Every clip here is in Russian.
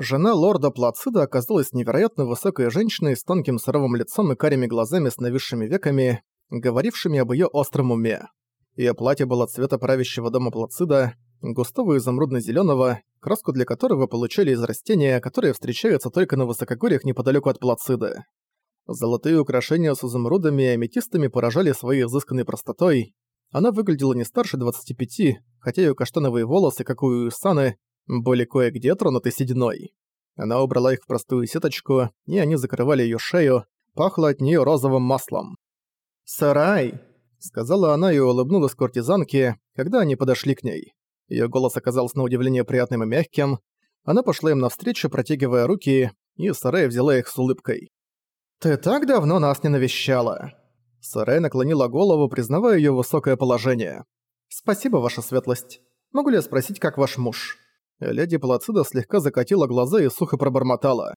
Жена лорда Плацида оказалась невероятно высокой женщиной с тонким суровым лицом и карими глазами с нависшими веками, говорившими об её остром уме. Её платье было цвета правящего дома Плацида, густого изумрудно-зелёного, краску для которого получали из растения, которое встречается только на высокогорьях неподалёку от Плацида. Золотые украшения с изумрудами и аметистами поражали своей изысканной простотой. Она выглядела не старше 25, хотя её каштановые волосы, как у Исаны, были кое-где тронуты сединой. Она убрала их в простую сеточку, и они закрывали её шею, пахло от неё розовым маслом. «Сарай!» — сказала она и улыбнулась куртизанке, когда они подошли к ней. Её голос оказался на удивление приятным и мягким. Она пошла им навстречу, протягивая руки, и Сарай взяла их с улыбкой. «Ты так давно нас не навещала!» Сарай наклонила голову, признавая её высокое положение. «Спасибо, ваша светлость. Могу ли я спросить, как ваш муж?» Леди Плацида слегка закатила глаза и сухо пробормотала.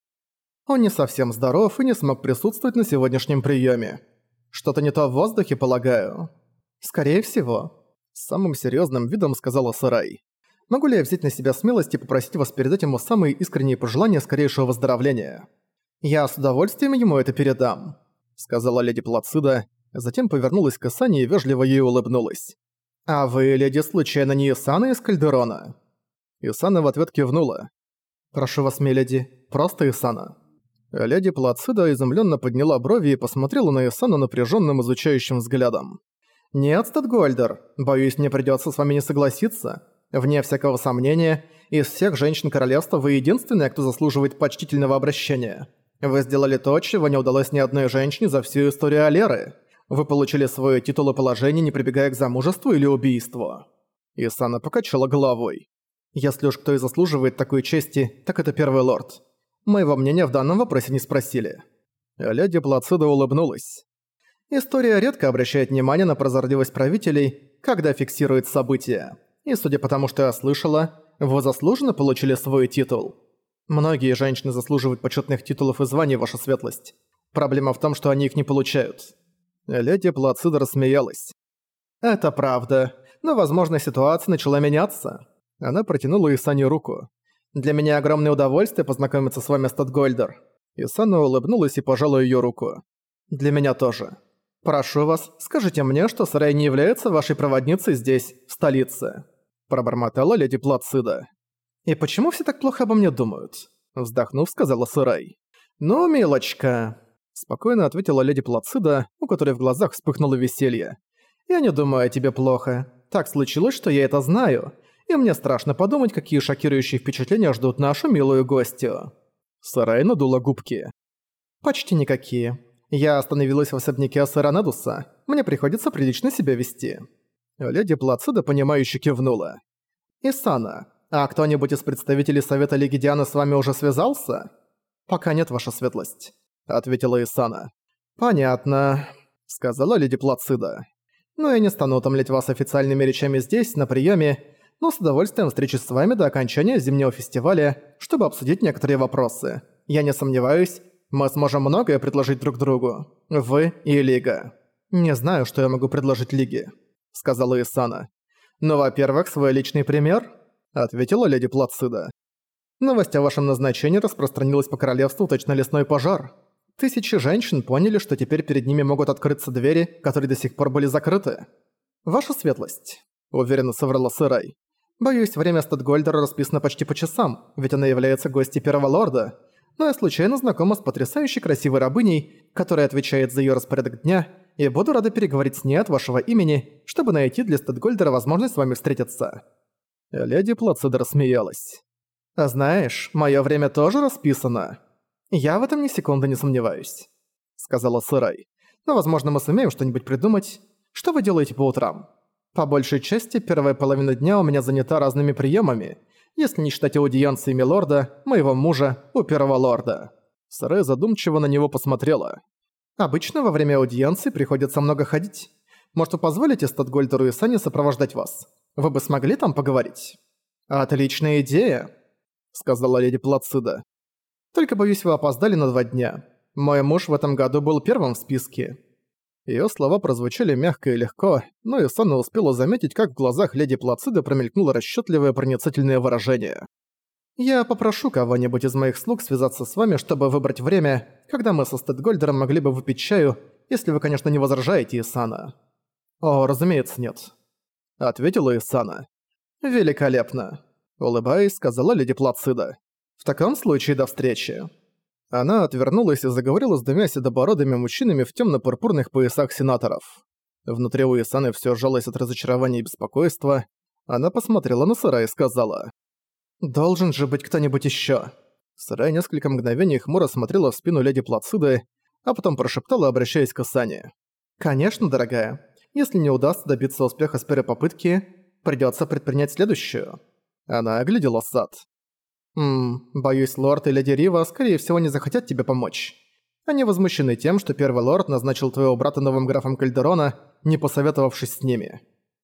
«Он не совсем здоров и не смог присутствовать на сегодняшнем приёме. Что-то не то в воздухе, полагаю?» «Скорее всего», — самым серьёзным видом сказала Сарай. «Могу ли я взять на себя смелость и попросить вас передать ему самые искренние пожелания скорейшего выздоровления?» «Я с удовольствием ему это передам», — сказала леди Плацида, затем повернулась к Исане и вежливо ей улыбнулась. «А вы, леди, случайно не Исана из Кальдерона?» Исана в ответ кивнула. «Прошу вас, миледи, просто Исана». Леди Плацида изумленно подняла брови и посмотрела на Исана напряженным изучающим взглядом. «Нет, Статгольдер, боюсь, мне придется с вами не согласиться. Вне всякого сомнения, из всех женщин королевства вы единственная, кто заслуживает почтительного обращения. Вы сделали то, чего не удалось ни одной женщине за всю историю Алеры. Вы получили свой титул и положение, не прибегая к замужеству или убийству». Исана покачала головой. «Если уж кто и заслуживает такой чести, так это первый лорд. Моего мнения в данном вопросе не спросили». Леди Плацида улыбнулась. История редко обращает внимание на прозорливость правителей, когда фиксирует события. И судя по тому, что я слышала, вы заслуженно получили свой титул. Многие женщины заслуживают почетных титулов и званий, ваша светлость. Проблема в том, что они их не получают». Леди Плацида рассмеялась. «Это правда, но, возможно, ситуация начала меняться». Она протянула Исане руку. «Для меня огромное удовольствие познакомиться с вами, Статгольдер». Исана улыбнулась и пожала её руку. «Для меня тоже. Прошу вас, скажите мне, что Сарай не является вашей проводницей здесь, в столице». Пробормотала леди Плацида. «И почему все так плохо обо мне думают?» Вздохнув, сказала Сырай. «Ну, милочка...» Спокойно ответила леди Плацида, у которой в глазах вспыхнуло веселье. «Я не думаю о тебе плохо. Так случилось, что я это знаю. И мне страшно подумать, какие шокирующие впечатления ждут нашу милую гостью». Сарай надула губки. «Почти никакие. Я остановилась в особняке Асаранадуса. Мне приходится прилично себя вести». Леди Плацида, понимающе кивнула. «Исана, «А кто-нибудь из представителей Совета Лиги Дианы с вами уже связался?» «Пока нет, ваша светлость», — ответила Исана. «Понятно», — сказала леди Плацида. «Но я не стану утомлять вас официальными речами здесь, на приеме, но с удовольствием встречусь с вами до окончания зимнего фестиваля, чтобы обсудить некоторые вопросы. Я не сомневаюсь, мы сможем многое предложить друг другу. Вы и Лига. Не знаю, что я могу предложить Лиге», — сказала Исана. «Но, во-первых, свой личный пример...» ответила леди Плацида. Новость о вашем назначении распространилась по королевству точно лесной пожар. Тысячи женщин поняли, что теперь перед ними могут открыться двери, которые до сих пор были закрыты. Ваша светлость, уверенно соврала Сырай. Боюсь, время Статгольдера расписано почти по часам, ведь она является гостьей первого лорда. Но я случайно знакома с потрясающей красивой рабыней, которая отвечает за ее распорядок дня, и буду рада переговорить с ней от вашего имени, чтобы найти для Статгольдера возможность с вами встретиться. Леди Плацида рассмеялась. «А знаешь, мое время тоже расписано. Я в этом ни секунды не сомневаюсь», — сказала Сырай. «Но, возможно, мы сумеем что-нибудь придумать. Что вы делаете по утрам? По большей части, первая половина дня у меня занята разными приемами, если не считать аудиенции милорда, моего мужа, у первого лорда». Сырай задумчиво на него посмотрела. «Обычно во время аудиенции приходится много ходить. Может, вы позволите Статгольдеру и Сане сопровождать вас? Вы бы смогли там поговорить?» «Отличная идея», — сказала леди Плацида. «Только, боюсь, вы опоздали на два дня. Мой муж в этом году был первым в списке». Её слова прозвучали мягко и легко, но и успела заметить, как в глазах леди Плациды промелькнуло расчётливое проницательное выражение. Я попрошу кого-нибудь из моих слуг связаться с вами, чтобы выбрать время, когда мы со Стэдгольдером могли бы выпить чаю, если вы, конечно, не возражаете, Исана». «О, разумеется, нет», — ответила Исана. «Великолепно», — улыбаясь, сказала леди Плацида. «В таком случае до встречи». Она отвернулась и заговорила с двумя седобородыми мужчинами в темно-пурпурных поясах сенаторов. Внутри у Исаны все сжалось от разочарования и беспокойства. Она посмотрела на Сара и сказала. «Должен же быть кто-нибудь еще. Сарай несколько мгновений хмуро смотрела в спину леди Плациды, а потом прошептала, обращаясь к Асане. «Конечно, дорогая. Если не удастся добиться успеха с первой попытки, придётся предпринять следующую». Она оглядела сад. «Ммм, боюсь, лорд и леди Рива, скорее всего, не захотят тебе помочь. Они возмущены тем, что первый лорд назначил твоего брата новым графом Кальдерона, не посоветовавшись с ними.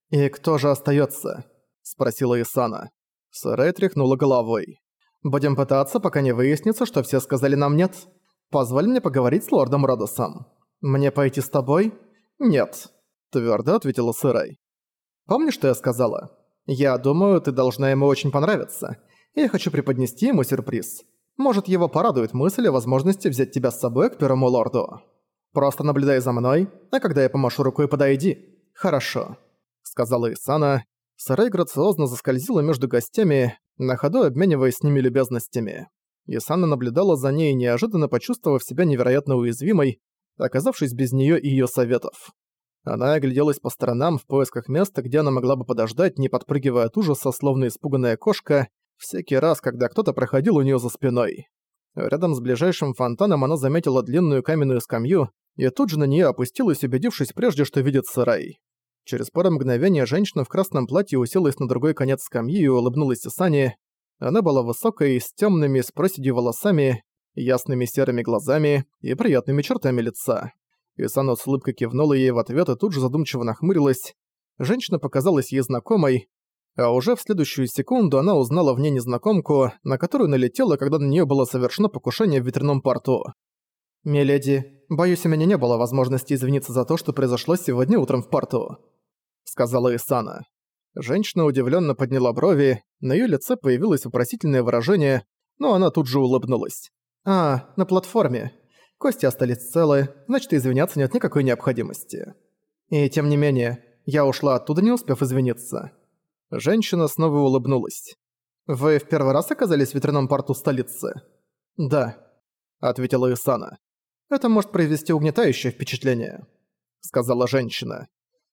«И кто же остаётся?» – спросила Исана. Сэрэй тряхнула головой. «Будем пытаться, пока не выяснится, что все сказали нам нет. Позволь мне поговорить с лордом Родосом. Мне пойти с тобой?» «Нет», – твёрдо ответила Сэрэй. «Помнишь, что я сказала? Я думаю, ты должна ему очень понравиться. Я хочу преподнести ему сюрприз. Может, его порадует мысль о возможности взять тебя с собой к первому лорду. Просто наблюдай за мной, а когда я помашу рукой, подойди. Хорошо», — сказала Исана. Сарай грациозно заскользила между гостями, на ходу обмениваясь с ними любезностями. Исана наблюдала за ней, неожиданно почувствовав себя невероятно уязвимой, оказавшись без неё и её советов. Она огляделась по сторонам в поисках места, где она могла бы подождать, не подпрыгивая от ужаса, словно испуганная кошка, всякий раз, когда кто-то проходил у неё за спиной. Рядом с ближайшим фонтаном она заметила длинную каменную скамью и тут же на неё опустилась, убедившись прежде, что видит сарай. Через пару мгновений женщина в красном платье уселась на другой конец скамьи и улыбнулась Исане. Она была высокой, с тёмными, с проседью волосами, ясными серыми глазами и приятными чертами лица. Исана с улыбкой кивнула ей в ответ и тут же задумчиво нахмурилась. Женщина показалась ей знакомой, а уже в следующую секунду она узнала в ней незнакомку, на которую налетела, когда на нее было совершено покушение в ветряном порту. «Миледи, боюсь, у меня не было возможности извиниться за то, что произошло сегодня утром в порту», — сказала Исана. Женщина удивленно подняла брови, на ее лице появилось вопросительное выражение, но она тут же улыбнулась. «А, на платформе. Кости остались целы, значит, извиняться нет никакой необходимости. И тем не менее, я ушла оттуда, не успев извиниться». Женщина снова улыбнулась. «Вы в первый раз оказались в ветряном порту столицы?» «Да», — ответила Исана. «Это может произвести угнетающее впечатление», — сказала женщина.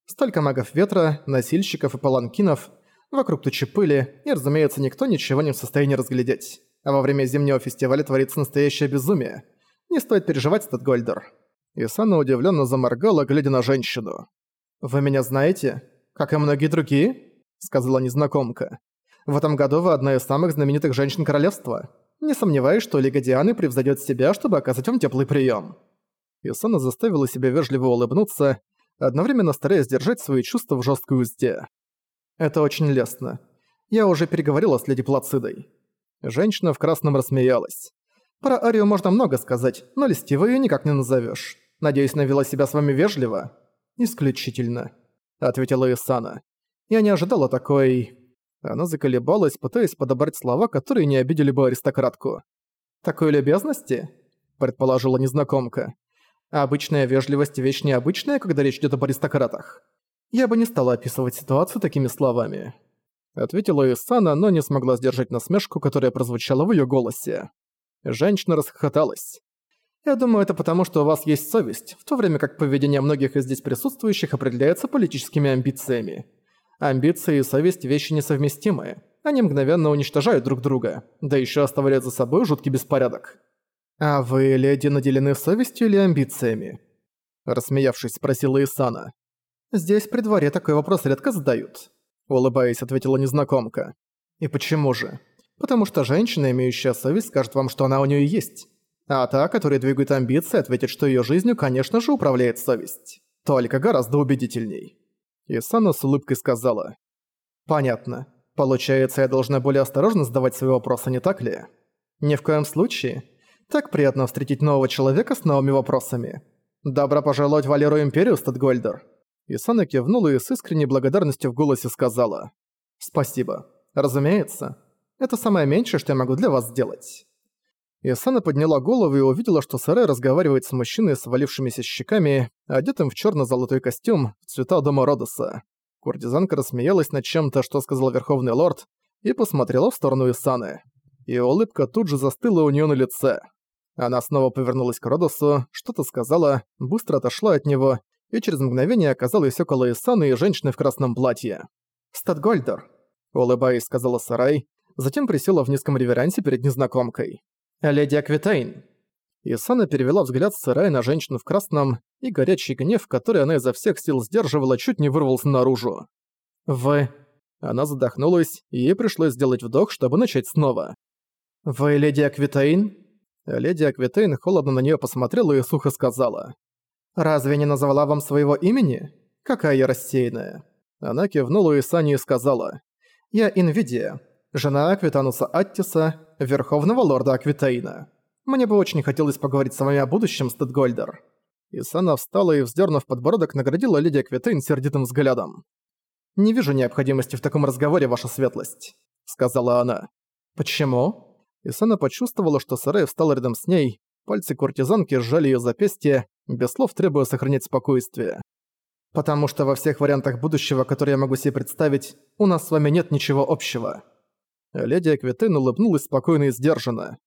«Столько магов ветра, носильщиков и паланкинов, вокруг тучи пыли, и, разумеется, никто ничего не в состоянии разглядеть. А во время зимнего фестиваля творится настоящее безумие. Не стоит переживать, Статгольдер». Исана удивленно заморгала, глядя на женщину. «Вы меня знаете? Как и многие другие?» Сказала незнакомка. «В этом году вы одна из самых знаменитых женщин королевства. Не сомневаюсь, что Лига Дианы превзойдет себя, чтобы оказать вам теплый прием. Исана заставила себя вежливо улыбнуться, одновременно стараясь держать свои чувства в жесткой узде. «Это очень лестно. Я уже переговорила с леди Плацидой». Женщина в красном рассмеялась. «Про Арию можно много сказать, но льстивой её никак не назовешь. Надеюсь, она вела себя с вами вежливо?» «Исключительно», — ответила Исана. Я не ожидала такой... Она заколебалась, пытаясь подобрать слова, которые не обидели бы аристократку. «Такой любезности?» – предположила незнакомка. «А обычная вежливость – вещь необычная, когда речь идет об аристократах. Я бы не стала описывать ситуацию такими словами». Ответила Исана, но не смогла сдержать насмешку, которая прозвучала в её голосе. Женщина расхохоталась. «Я думаю, это потому, что у вас есть совесть, в то время как поведение многих из здесь присутствующих определяется политическими амбициями. Амбиции и совесть – вещи несовместимые. Они мгновенно уничтожают друг друга, да еще оставляют за собой жуткий беспорядок. «А вы, леди, наделены совестью или амбициями?» Рассмеявшись, спросила Исана. «Здесь при дворе такой вопрос редко задают», – улыбаясь, ответила незнакомка. «И почему же? Потому что женщина, имеющая совесть, скажет вам, что она у нее есть. А та, которая двигает амбиции, ответит, что ее жизнью, конечно же, управляет совесть. Только гораздо убедительней». Исана с улыбкой сказала. «Понятно. Получается, я должна более осторожно задавать свои вопросы, не так ли? Ни в коем случае. Так приятно встретить нового человека с новыми вопросами. Добро пожаловать в Валеру Империю, Статгольдер». Исана кивнула и с искренней благодарностью в голосе сказала. «Спасибо. Разумеется. Это самое меньшее, что я могу для вас сделать». Исана подняла голову и увидела, что Сарай разговаривает с мужчиной с валившимися щеками, одетым в черно золотой костюм цвета дома Родоса. Куртизанка рассмеялась над чем-то, что сказал Верховный Лорд, и посмотрела в сторону Исаны. И улыбка тут же застыла у нее на лице. Она снова повернулась к Родосу, что-то сказала, быстро отошла от него и через мгновение оказалась около Исаны и женщины в красном платье. «Статгольдер», — улыбаясь, сказала Сарай, затем присела в низком реверансе перед незнакомкой. «Леди Аквитейн». Исана перевела взгляд с Сарай на женщину в красном, и горячий гнев, который она изо всех сил сдерживала, чуть не вырвался наружу. «Вы...» Она задохнулась, и ей пришлось сделать вдох, чтобы начать снова. «Вы леди Аквитейн?» Леди Аквитейн холодно на нее посмотрела и сухо сказала. «Разве не назвала вам своего имени? Какая я рассеянная!» Она кивнула Исане и сказала. «Я Инвидия, жена Аквитануса Аттиса, верховного лорда Аквитейна. Мне бы очень хотелось поговорить с вами о будущем, Стэдгольдер». Исана встала и, вздернув подбородок, наградила леди Аквитейн сердитым взглядом. «Не вижу необходимости в таком разговоре, ваша светлость», — сказала она. «Почему?» Исана почувствовала, что Сарай встал рядом с ней, пальцы куртизанки сжали её запястье, без слов требуя сохранять спокойствие. «Потому что во всех вариантах будущего, которые я могу себе представить, у нас с вами нет ничего общего». Леди Аквитейн улыбнулась спокойно и сдержанно.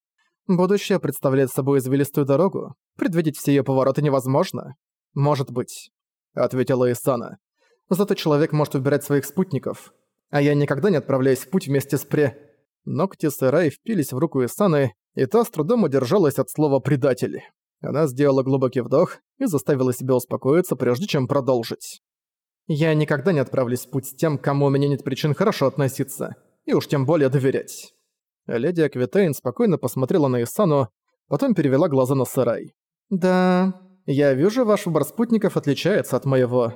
«Будущее представляет собой извилистую дорогу. Предвидеть все её повороты невозможно». «Может быть», — ответила Исана. «Зато человек может выбирать своих спутников. А я никогда не отправляюсь в путь вместе с пре...» Ногти Сэрай впились в руку Исаны, и та с трудом удержалась от слова «предатель». Она сделала глубокий вдох и заставила себя успокоиться, прежде чем продолжить. «Я никогда не отправлюсь в путь с тем, кому у меня нет причин хорошо относиться, и уж тем более доверять». Леди Аквитейн спокойно посмотрела на Исану, потом перевела глаза на Сарай. «Да, я вижу, ваш выбор спутников отличается от моего.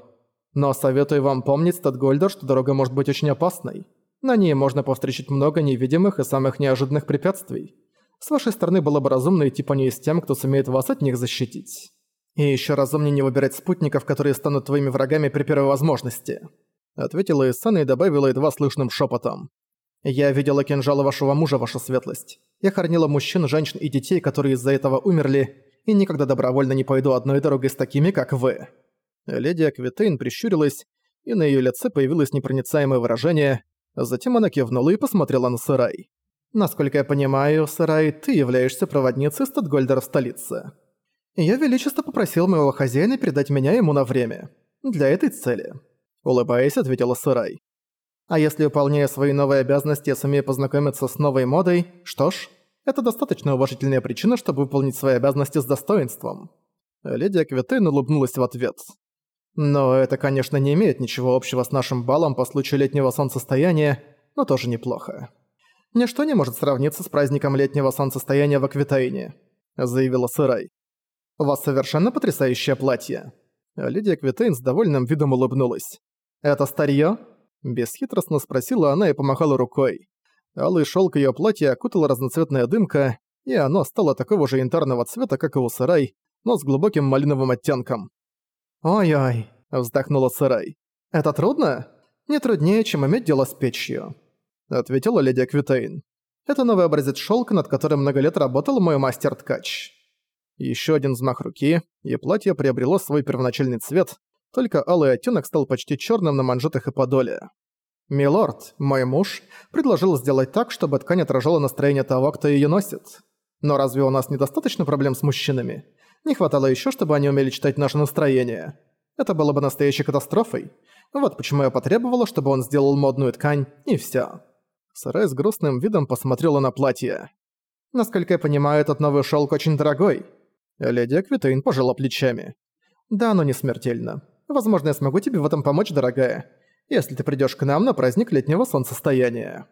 Но советую вам помнить, Статгольдер, что дорога может быть очень опасной. На ней можно повстречать много невидимых и самых неожиданных препятствий. С вашей стороны было бы разумно идти по ней с тем, кто сумеет вас от них защитить. И еще разумнее не выбирать спутников, которые станут твоими врагами при первой возможности», ответила Исана и добавила едва слышным шепотом. «Я видела кинжалы вашего мужа, ваша светлость. Я хоронила мужчин, женщин и детей, которые из-за этого умерли, и никогда добровольно не пойду одной дорогой с такими, как вы». Леди Аквитейн прищурилась, и на её лице появилось непроницаемое выражение, затем она кивнула и посмотрела на Сарай. Насколько я понимаю, Сарай, ты являешься проводницей Статгольдера в столице. Её Величество попросил моего хозяина передать меня ему на время. Для этой цели. Улыбаясь, ответила Сарай. А если, выполняя свои новые обязанности, я сумею познакомиться с новой модой, что ж, это достаточно уважительная причина, чтобы выполнить свои обязанности с достоинством. Леди Аквитейн улыбнулась в ответ. Но это, конечно, не имеет ничего общего с нашим балом по случаю летнего солнцестояния, но тоже неплохо. «Ничто не может сравниться с праздником летнего солнцестояния в Аквитаине», — заявила Сырай. «У вас совершенно потрясающее платье». Лидия Квитейн с довольным видом улыбнулась. «Это старье?» Бесхитростно спросила она и помахала рукой. Алый шелк ее платья окутала разноцветная дымка, и оно стало такого же янтарного цвета, как и у Сарай, но с глубоким малиновым оттенком. «Ой-ой», — вздохнула Сарай. «Это трудно? Не труднее, чем иметь дело с печью ответила леди Аквитейн. «Это новый образец шелка, над которым много лет работал мой мастер-ткач». Еще один взмах руки, и платье приобрело свой первоначальный цвет, только алый оттенок стал почти черным на манжетах и подоле. «Милорд, мой муж, предложил сделать так, чтобы ткань отражала настроение того, кто ее носит. Но разве у нас недостаточно проблем с мужчинами? Не хватало еще, чтобы они умели читать наше настроение. Это было бы настоящей катастрофой. Вот почему я потребовала, чтобы он сделал модную ткань, и все. Сарай с грустным видом посмотрела на платье. «Насколько я понимаю, этот новый шелк очень дорогой». Леди Аквитейн пожала плечами. «Да, но не смертельно. Возможно, я смогу тебе в этом помочь, дорогая, если ты придёшь к нам на праздник летнего солнцестояния».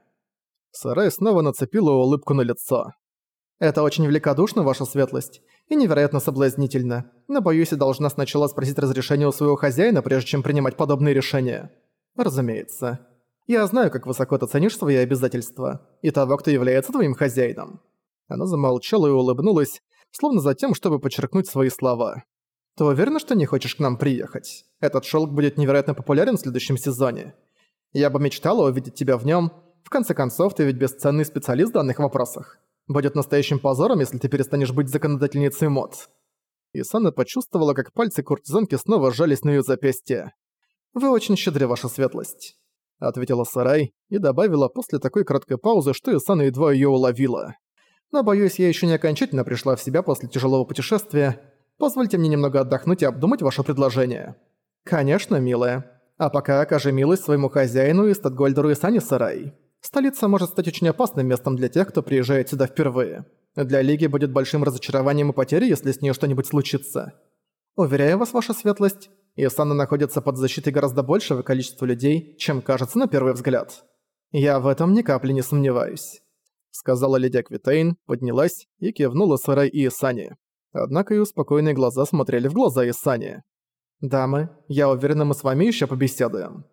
Сарай снова нацепила улыбку на лицо. «Это очень великодушно, ваша светлость, и невероятно соблазнительно, но, боюсь, я должна сначала спросить разрешение у своего хозяина, прежде чем принимать подобные решения». «Разумеется. Я знаю, как высоко ты ценишь свои обязательства и того, кто является твоим хозяином». Она замолчала и улыбнулась, словно за тем, чтобы подчеркнуть свои слова. «Ты уверена, что не хочешь к нам приехать? Этот шелк будет невероятно популярен в следующем сезоне. Я бы мечтала увидеть тебя в нем. В конце концов, ты ведь бесценный специалист в данных вопросах. Будет настоящим позором, если ты перестанешь быть законодательницей мод». Исана почувствовала, как пальцы куртизанки снова сжались на её запястье. «Вы очень щедры, ваша светлость», — ответила Сарай и добавила после такой короткой паузы, что Исана едва её уловила. «Но, боюсь, я ещё не окончательно пришла в себя после тяжелого путешествия. Позвольте мне немного отдохнуть и обдумать ваше предложение». «Конечно, милая. А пока окажи милость своему хозяину и Статгольдеру Исане Сарай. Столица может стать очень опасным местом для тех, кто приезжает сюда впервые. Для Лиги будет большим разочарованием и потерей, если с ней что-нибудь случится. Уверяю вас, ваша светлость, Исана находится под защитой гораздо большего количества людей, чем кажется на первый взгляд. Я в этом ни капли не сомневаюсь», — сказала леди Аквитейн, поднялась и кивнула Сарай и Исане. Однако ее спокойные глаза смотрели в глаза Исане. «Дамы, я уверена, мы с вами еще побеседуем».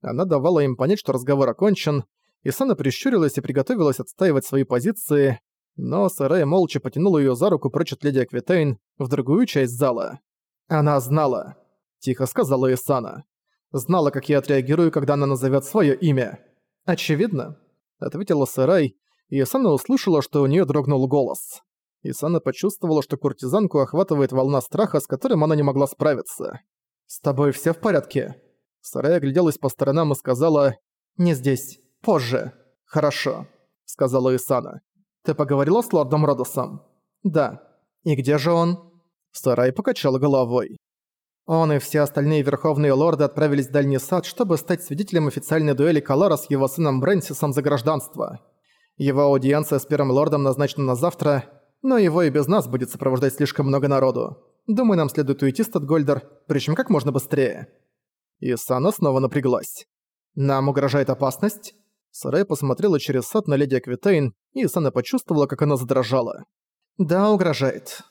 Она давала им понять, что разговор окончен, Исана прищурилась и приготовилась отстаивать свои позиции, но Сарай молча потянула её за руку прочь от леди Аквитейн в другую часть зала. «Она знала», — тихо сказала Исана. «Знала, как я отреагирую, когда она назовёт своё имя». «Очевидно», — ответила Сарай, и Исана услышала, что у неё дрогнул голос. Исана почувствовала, что куртизанку охватывает волна страха, с которым она не могла справиться. «С тобой всё в порядке?» Сарай огляделась по сторонам и сказала «Не здесь». «Позже». «Хорошо», — сказала Исана. «Ты поговорила с лордом Родосом?» «Да». «И где же он?» Сарай покачала головой. Он и все остальные верховные лорды отправились в Дальний Сад, чтобы стать свидетелем официальной дуэли Калара с его сыном Брэнсисом за гражданство. Его аудиенция с первым лордом назначена на завтра, но его и без нас будет сопровождать слишком много народу. Думаю, нам следует уйти, Статгольдер, причем как можно быстрее. Исана снова напряглась. «Нам угрожает опасность?» Сарай посмотрела через сад на леди Аквитейн, и Сана почувствовала, как она задрожала. «Да, угрожает.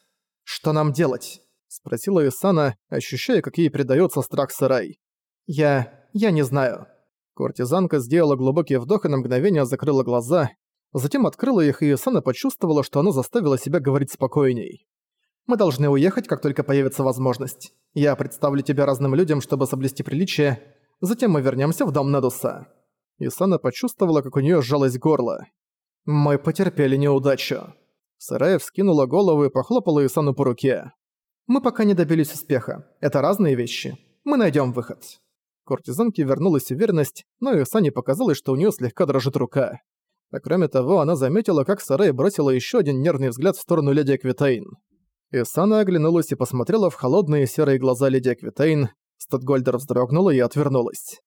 Что нам делать?» – спросила Исана, ощущая, как ей передается страх Сарай. «Я... я не знаю». Куртизанка сделала глубокий вдох и на мгновение закрыла глаза, затем открыла их, и Исана почувствовала, что она заставила себя говорить спокойней. «Мы должны уехать, как только появится возможность. Я представлю тебя разным людям, чтобы соблюсти приличие, затем мы вернемся в дом Недуса». Исана почувствовала, как у нее сжалось горло. «Мы потерпели неудачу». Сарая вскинула голову и похлопала Исану по руке. «Мы пока не добились успеха. Это разные вещи. Мы найдем выход». Куртизанке вернулась уверенность, но Исане показалось, что у нее слегка дрожит рука. А кроме того, она заметила, как Сарая бросила еще один нервный взгляд в сторону леди Аквитейн. Исана оглянулась и посмотрела в холодные серые глаза леди Аквитейн. Статгольдер вздрогнула и отвернулась.